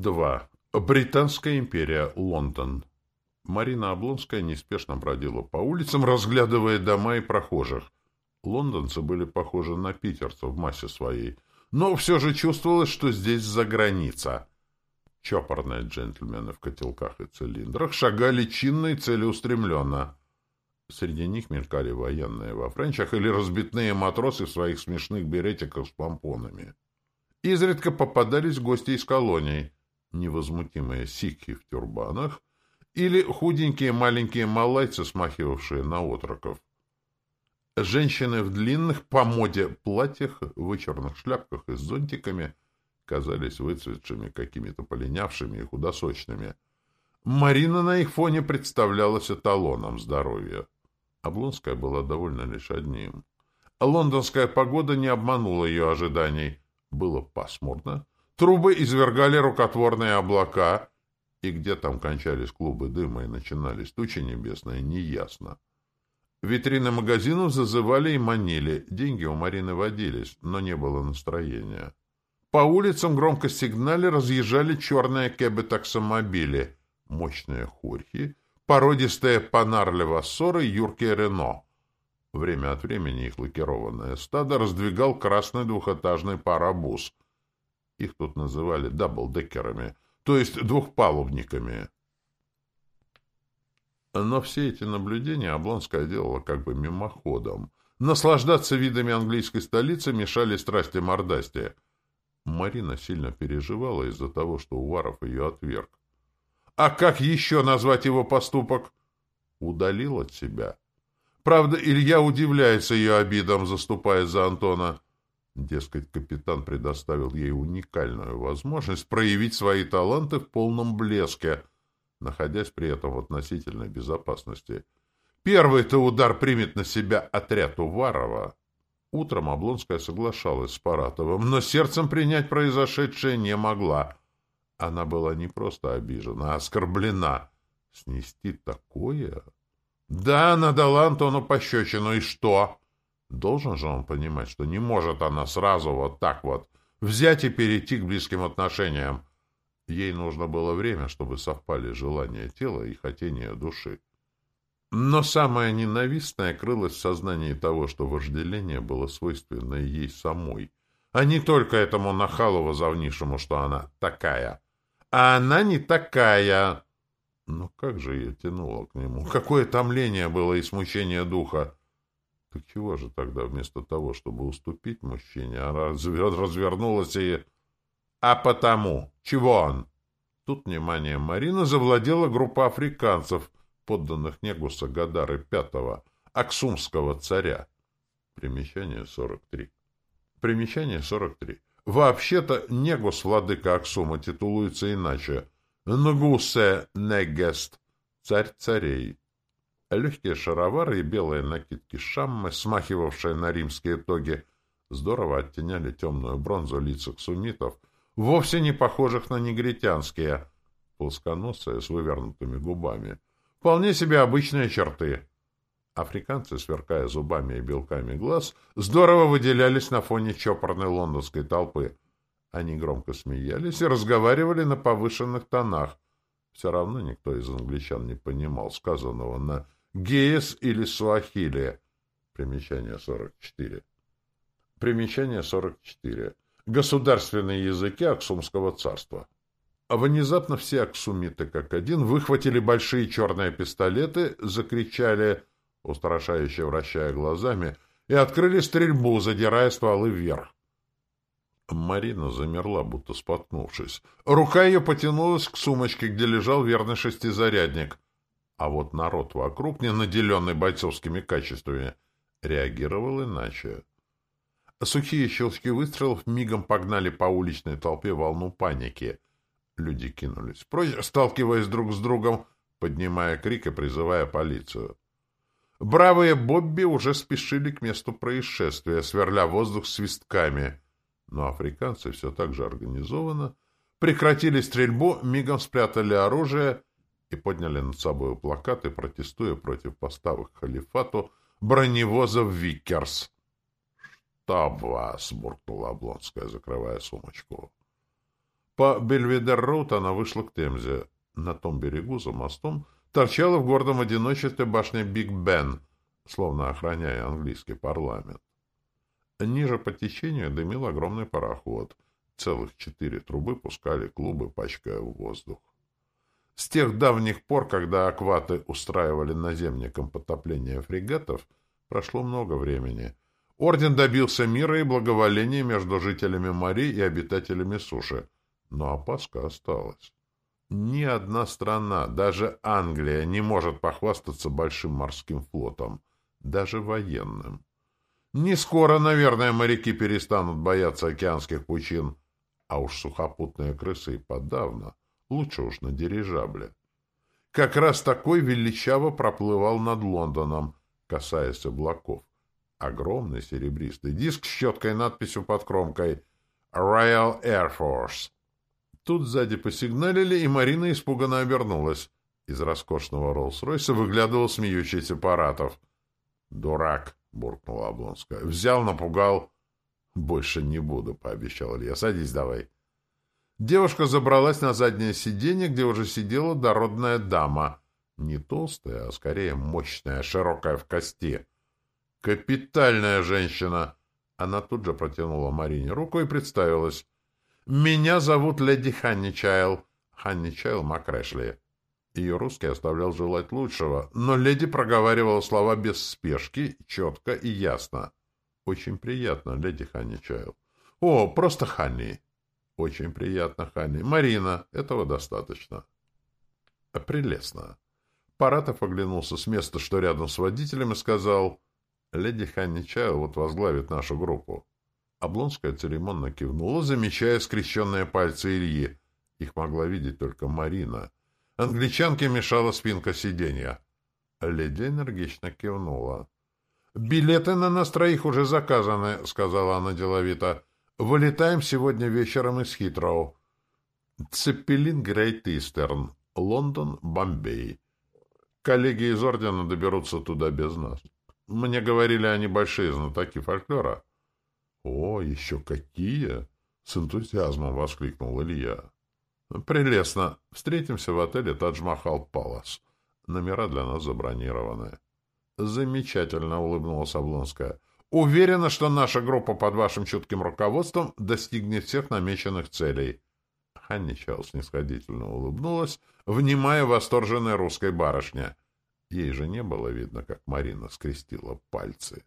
2. Британская империя. Лондон. Марина Облонская неспешно бродила по улицам, разглядывая дома и прохожих. Лондонцы были похожи на питерцев в массе своей, но все же чувствовалось, что здесь за граница. Чопорные джентльмены в котелках и цилиндрах шагали чинно и целеустремленно. Среди них мелькали военные во френчах или разбитные матросы в своих смешных беретиках с помпонами. Изредка попадались гости из колоний, невозмутимые сикхи в тюрбанах или худенькие маленькие малайцы, смахивавшие на отроков. Женщины в длинных по моде платьях, вычурных шляпках и с зонтиками казались выцветшими, какими-то полинявшими и худосочными. Марина на их фоне представлялась эталоном здоровья. Облонская была довольна лишь одним. Лондонская погода не обманула ее ожиданий. Было пасмурно. Трубы извергали рукотворные облака, и где там кончались клубы дыма и начинались тучи небесные, неясно. Витрины магазинов зазывали и манили. Деньги у Марины водились, но не было настроения. По улицам громко сигнали разъезжали черные кэбы-таксомобили, мощные хурхи, породистые Панар-Левассоры юркие Рено. Время от времени их лакированное стадо раздвигал красный двухэтажный парабус. Их тут называли даблдекерами, то есть двухпалубниками. Но все эти наблюдения Облонская делала как бы мимоходом. Наслаждаться видами английской столицы мешали страсти мордасти. Марина сильно переживала из-за того, что Уваров ее отверг. А как еще назвать его поступок? Удалил от себя. Правда, Илья удивляется ее обидам, заступая за Антона. Дескать, капитан предоставил ей уникальную возможность проявить свои таланты в полном блеске — находясь при этом в относительной безопасности. Первый-то удар примет на себя отряд Уварова. Утром Облонская соглашалась с Паратовым, но сердцем принять произошедшее не могла. Она была не просто обижена, а оскорблена. Снести такое? Да, она дала Антону пощечину, и что? Должен же он понимать, что не может она сразу вот так вот взять и перейти к близким отношениям. Ей нужно было время, чтобы совпали желания тела и хотения души. Но самое ненавистное крылось в сознании того, что вожделение было свойственно ей самой, а не только этому нахалу возовнившему, что она такая. А она не такая! Но как же ее тянуло к нему? Какое томление было и смущение духа! Так чего же тогда вместо того, чтобы уступить мужчине, она развернулась и... А потому, чего он? Тут внимание Марина завладела группа африканцев, подданных Негуса Гадары V, Аксумского царя. Примечание 43. Примечание 43. Вообще-то Негус, владыка Аксума, титулуется иначе. Нгусе Негест, царь царей. Легкие шаровары и белые накидки шаммы, смахивавшие на римские тоги, здорово оттеняли темную бронзу лиц сумитов — вовсе не похожих на негритянские, плосконосые с вывернутыми губами. Вполне себе обычные черты. Африканцы, сверкая зубами и белками глаз, здорово выделялись на фоне чопорной лондонской толпы. Они громко смеялись и разговаривали на повышенных тонах. Все равно никто из англичан не понимал сказанного на геес или суахили. Примечание 44. Примечание 44 государственные языки Аксумского царства. А внезапно все аксумиты как один выхватили большие черные пистолеты, закричали, устрашающе вращая глазами, и открыли стрельбу, задирая стволы вверх. Марина замерла, будто споткнувшись. Рука ее потянулась к сумочке, где лежал верный шестизарядник. А вот народ вокруг, не наделенный бойцовскими качествами, реагировал иначе. Сухие щелчки выстрелов мигом погнали по уличной толпе волну паники. Люди кинулись прочь, сталкиваясь друг с другом, поднимая крик и призывая полицию. Бравые Бобби уже спешили к месту происшествия, сверля воздух свистками. Но африканцы все так же организованно прекратили стрельбу, мигом спрятали оружие и подняли над собой плакаты, протестуя против поставок халифату броневозов «Виккерс». «Чтоб вас!» — буркнула Облонская, закрывая сумочку. По Бельведер-роуд она вышла к Темзе. На том берегу, за мостом, торчала в гордом одиночестве башня Биг Бен, словно охраняя английский парламент. Ниже по течению дымил огромный пароход. Целых четыре трубы пускали клубы, пачкая воздух. С тех давних пор, когда акваты устраивали наземникам потопление фрегатов, прошло много времени. Орден добился мира и благоволения между жителями морей и обитателями суши, но опаска осталась. Ни одна страна, даже Англия, не может похвастаться большим морским флотом, даже военным. Не скоро, наверное, моряки перестанут бояться океанских пучин, а уж сухопутные крысы и подавно. Лучше уж на дирижабле. Как раз такой величаво проплывал над Лондоном, касаясь облаков. Огромный серебристый диск с четкой надписью под кромкой «Royal Air Force». Тут сзади посигналили, и Марина испуганно обернулась. Из роскошного Роллс-Ройса выглядывал смеющийся Паратов. «Дурак!» — буркнула Облонская. «Взял, напугал». «Больше не буду», — пообещал Илья. «Садись давай». Девушка забралась на заднее сиденье, где уже сидела дородная дама. Не толстая, а скорее мощная, широкая в кости. «Капитальная женщина!» Она тут же протянула Марине руку и представилась. «Меня зовут леди Ханни Чайл». Ханни Макрэшли. Ее русский оставлял желать лучшего, но леди проговаривала слова без спешки, четко и ясно. «Очень приятно, леди Ханни Чайл». «О, просто Ханни». Очень приятно, Ханни. Марина, этого достаточно. Прелестно. Паратов оглянулся с места, что рядом с водителем, и сказал, «Леди Ханни Чайл вот возглавит нашу группу». Облонская церемонно кивнула, замечая скрещенные пальцы Ильи. Их могла видеть только Марина. Англичанке мешала спинка сиденья. Леди энергично кивнула. «Билеты на нас троих уже заказаны», — сказала она деловито. Вылетаем сегодня вечером из Хитроу. Цеппелин Грейт Истерн. Лондон, Бомбей. Коллеги из Ордена доберутся туда без нас. Мне говорили, они большие знатоки фольклора. — О, еще какие! — с энтузиазмом воскликнул Илья. — Прелестно. Встретимся в отеле Тадж-Махал Палас. Номера для нас забронированы. — Замечательно, — улыбнулась Облонская. — Уверена, что наша группа под вашим чутким руководством достигнет всех намеченных целей. Ханни Чао снисходительно улыбнулась, внимая восторженной русской барышне. Ей же не было видно, как Марина скрестила пальцы.